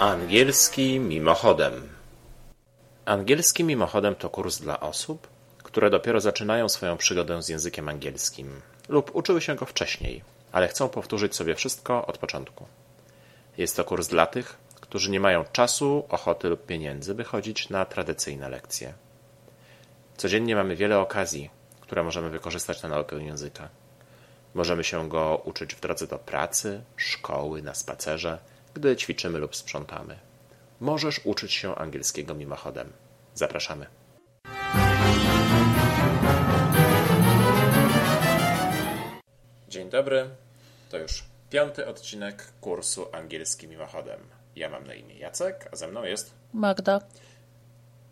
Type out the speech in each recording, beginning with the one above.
Angielski mimochodem. Angielski mimochodem to kurs dla osób, które dopiero zaczynają swoją przygodę z językiem angielskim lub uczyły się go wcześniej, ale chcą powtórzyć sobie wszystko od początku. Jest to kurs dla tych, którzy nie mają czasu, ochoty lub pieniędzy, by chodzić na tradycyjne lekcje. Codziennie mamy wiele okazji, które możemy wykorzystać na naukę języka. Możemy się go uczyć w drodze do pracy, szkoły, na spacerze, gdy ćwiczymy lub sprzątamy. Możesz uczyć się angielskiego mimochodem. Zapraszamy. Dzień dobry. To już piąty odcinek kursu angielski mimochodem. Ja mam na imię Jacek, a ze mną jest. Magda.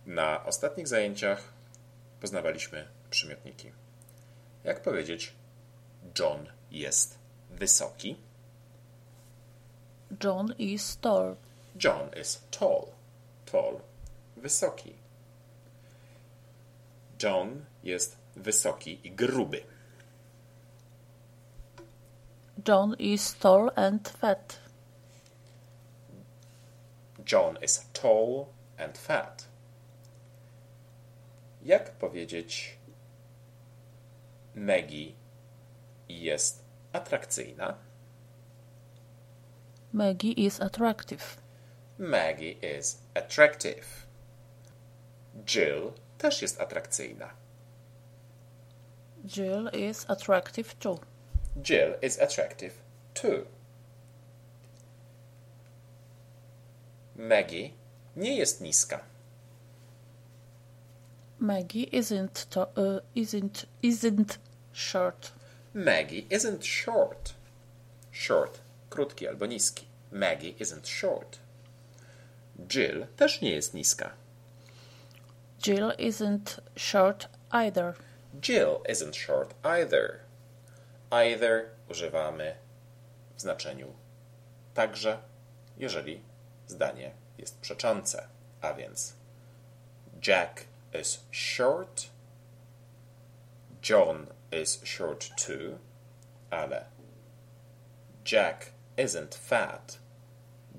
Na ostatnich zajęciach poznawaliśmy przymiotniki. Jak powiedzieć, John jest wysoki? John is tall. John is tall. Tall. Wysoki. John jest wysoki i gruby. John is tall and fat. John is tall and fat. Jak powiedzieć Maggie jest atrakcyjna? Maggie is attractive. Maggie is attractive. Jill też jest atrakcyjna. Jill is attractive too. Jill is attractive too. Maggie nie jest niska. Maggie isn't to, uh, isn't isn't short. Maggie isn't short. Short, krótki albo niski. Maggie isn't short. Jill też nie jest niska. Jill isn't short either. Jill isn't short either. Either używamy w znaczeniu także, jeżeli zdanie jest przeczące, a więc Jack is short, John is short too, ale Jack isn't fat,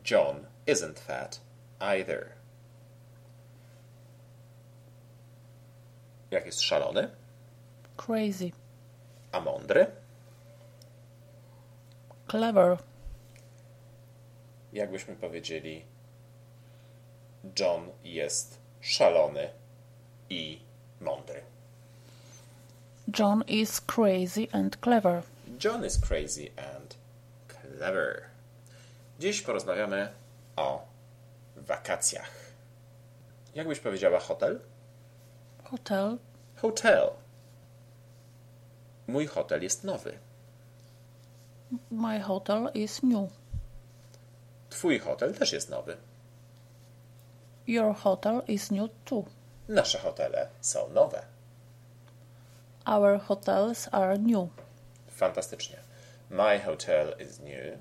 John isn't fat either. Jak jest szalony, Crazy. a mądry? Clever. Jakbyśmy powiedzieli, John jest szalony i mądry. John is crazy and clever. John is crazy and Dziś porozmawiamy o wakacjach. Jak byś powiedziała hotel? Hotel. Hotel. Mój hotel jest nowy. My hotel is new. Twój hotel też jest nowy. Your hotel is new too. Nasze hotele są nowe. Our hotels are new. Fantastycznie. My hotel is new.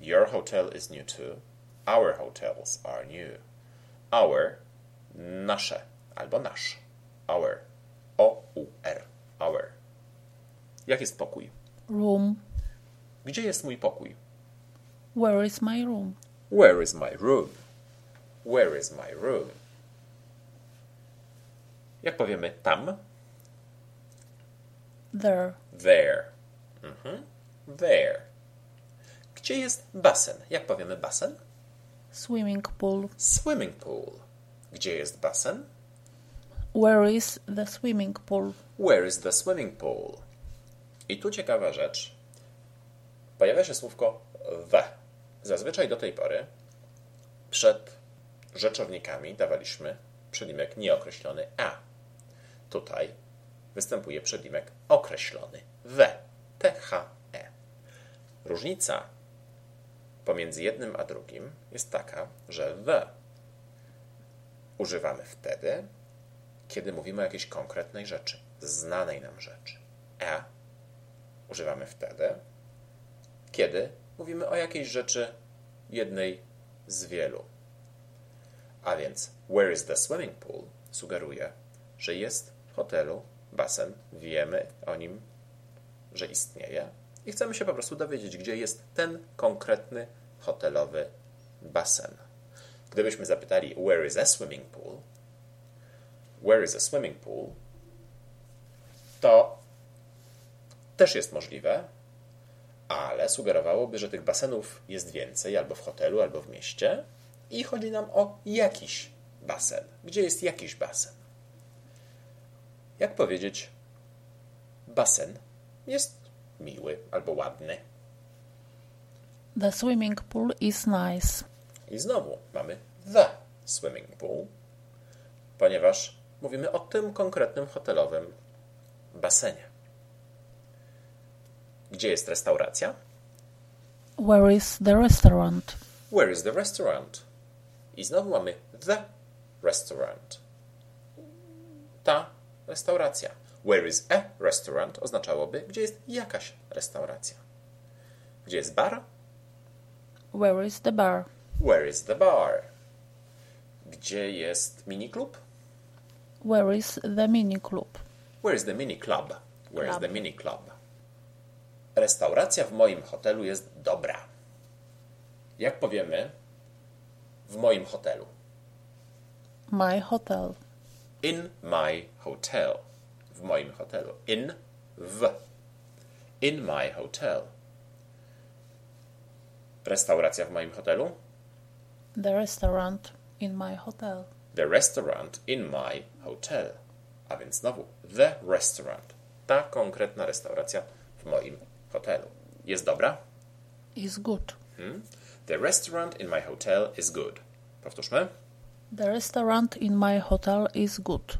Your hotel is new too. Our hotels are new. Our, nasze albo nasz. Our. O-U-R. Our. Jak jest pokój? Room. Gdzie jest mój pokój? Where is my room? Where is my room? Where is my room? Jak powiemy tam? There. There. Mhm. There. Gdzie jest basen? Jak powiemy basen? Swimming pool. Swimming pool. Gdzie jest basen? Where is the swimming pool? Where is the swimming pool? I tu ciekawa rzecz. Pojawia się słówko the. Zazwyczaj do tej pory przed rzeczownikami dawaliśmy przedimek nieokreślony a. Tutaj występuje przedimek określony the. T-H-E. Różnica pomiędzy jednym a drugim jest taka, że the używamy wtedy, kiedy mówimy o jakiejś konkretnej rzeczy, znanej nam rzeczy. A używamy wtedy, kiedy mówimy o jakiejś rzeczy jednej z wielu. A więc where is the swimming pool sugeruje, że jest w hotelu basen, wiemy o nim, że istnieje i chcemy się po prostu dowiedzieć, gdzie jest ten konkretny hotelowy basen. Gdybyśmy zapytali, where is a swimming pool? Where is a swimming pool? To też jest możliwe, ale sugerowałoby, że tych basenów jest więcej albo w hotelu, albo w mieście i chodzi nam o jakiś basen. Gdzie jest jakiś basen? Jak powiedzieć, basen jest miły albo ładny. The swimming pool is nice. I znowu mamy the swimming pool, ponieważ mówimy o tym konkretnym hotelowym basenie. Gdzie jest restauracja? Where is the restaurant? Where is the restaurant? I znowu mamy the restaurant. Ta restauracja. Where is a restaurant oznaczałoby, gdzie jest jakaś restauracja. Gdzie jest bar? Where is the bar? Where is the bar? Gdzie jest miniklub? Where is the mini club? Where is the mini club? Where is Club. the mini club? Restauracja w moim hotelu jest dobra. Jak powiemy w moim hotelu? My hotel. In my hotel. W moim hotelu. In w. In my hotel. Restauracja w moim hotelu? The restaurant in my hotel. The restaurant in my hotel. A więc znowu the restaurant. Ta konkretna restauracja w moim hotelu. Jest dobra? Is good. The restaurant in my hotel is good. Powtórzmy. The restaurant in my hotel is good.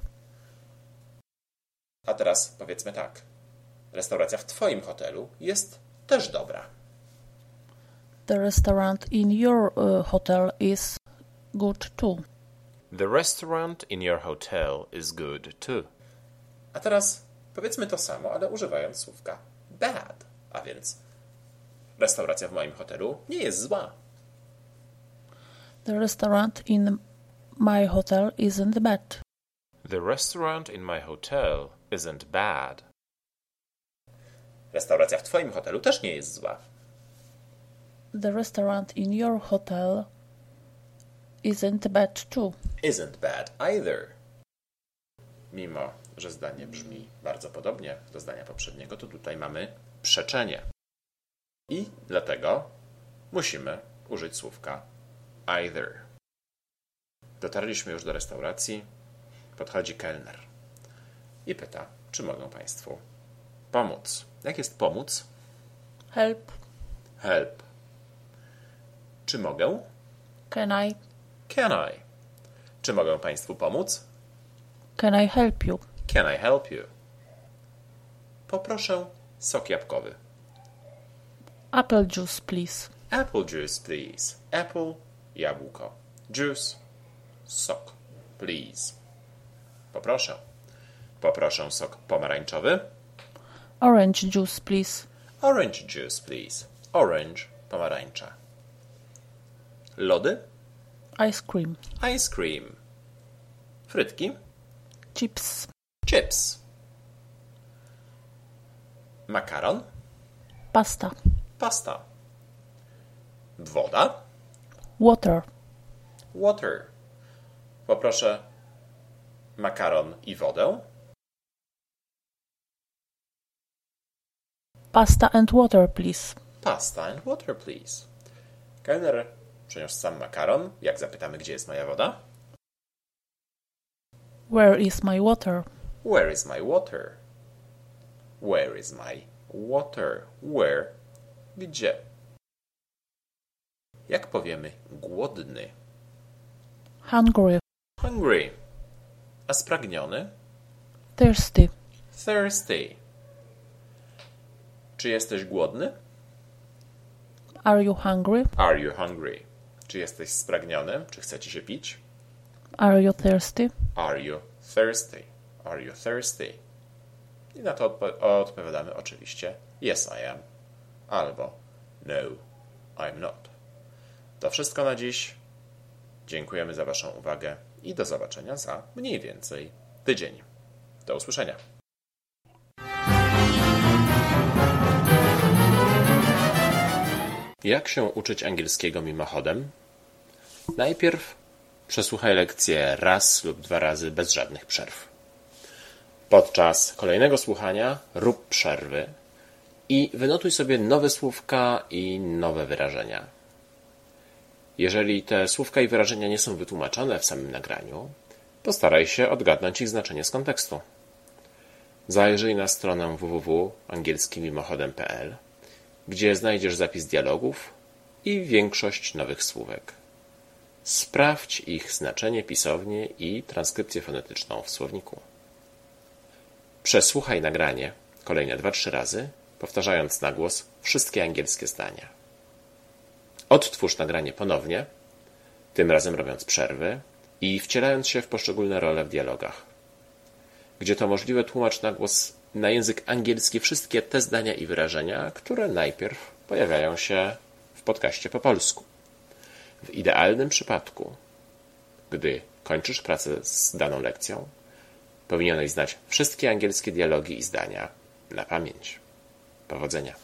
A teraz powiedzmy tak. Restauracja w Twoim hotelu jest też dobra. The restaurant in your uh, hotel is good too. The restaurant in your hotel is good too. A teraz powiedzmy to samo, ale używając słówka bad. A więc restauracja w moim hotelu nie jest zła. The restaurant in my hotel isn't bad. The restaurant in my hotel isn't bad. Restauracja w Twoim hotelu też nie jest zła. The restaurant in your hotel isn't bad too. Isn't bad either. Mimo, że zdanie brzmi bardzo podobnie do zdania poprzedniego, to tutaj mamy przeczenie. I dlatego musimy użyć słówka either. Dotarliśmy już do restauracji. Podchodzi kelner i pyta, czy mogą Państwu pomóc. Jak jest pomóc? Help. Help. Czy mogę? Can I? Can I? Czy mogę Państwu pomóc? Can I help you? Can I help you? Poproszę sok jabłkowy. Apple juice, please. Apple juice, please. Apple, jabłko. Juice, sok, please. Poproszę. Poproszę sok pomarańczowy. Orange juice, please. Orange juice, please. Orange, pomarańcza. Lody. Ice cream. Ice cream. Frytki. Chips. Chips. Makaron. Pasta. Pasta. Woda. Water. Water. Poproszę makaron i wodę. Pasta and water, please. Pasta and water, please. Kelner przyniósł sam makaron. Jak zapytamy, gdzie jest moja woda? Where is my water? Where is my water? Where is my water? Where? Gdzie? Jak powiemy głodny? Hungry. Hungry. A spragniony? Thirsty. Thirsty. Czy jesteś głodny? Are you hungry? Are you hungry? Czy jesteś spragniony? Czy chce ci się pić? Are you thirsty? Are you thirsty? Are you thirsty? I na to odpo- odpowiadamy oczywiście Yes, I am. Albo No, I'm not. To wszystko na dziś. Dziękujemy za Waszą uwagę i do zobaczenia za mniej więcej tydzień. Do usłyszenia. Jak się uczyć angielskiego mimochodem? Najpierw Przesłuchaj lekcję raz lub dwa razy bez żadnych przerw. Podczas kolejnego słuchania rób przerwy i wynotuj sobie nowe słówka i nowe wyrażenia. Jeżeli te słówka i wyrażenia nie są wytłumaczone w samym nagraniu, postaraj się odgadnąć ich znaczenie z kontekstu. Zajrzyj na stronę www.angielskimimochodem.pl, gdzie znajdziesz zapis dialogów i większość nowych słówek. Sprawdź ich znaczenie pisownie i transkrypcję fonetyczną w słowniku. Przesłuchaj nagranie kolejne dwa trzy razy, powtarzając na głos wszystkie angielskie zdania. Odtwórz nagranie ponownie, tym razem robiąc przerwy i wcielając się w poszczególne role w dialogach. Gdzie to możliwe, tłumacz na głos na język angielski wszystkie te zdania i wyrażenia, które najpierw pojawiają się w podcaście po polsku. W idealnym przypadku, gdy kończysz pracę z daną lekcją, powinieneś znać wszystkie angielskie dialogi i zdania na pamięć. Powodzenia.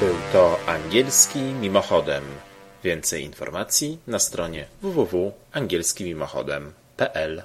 Był to angielski mimochodem. Więcej informacji na stronie www.angielskimimochodem.pl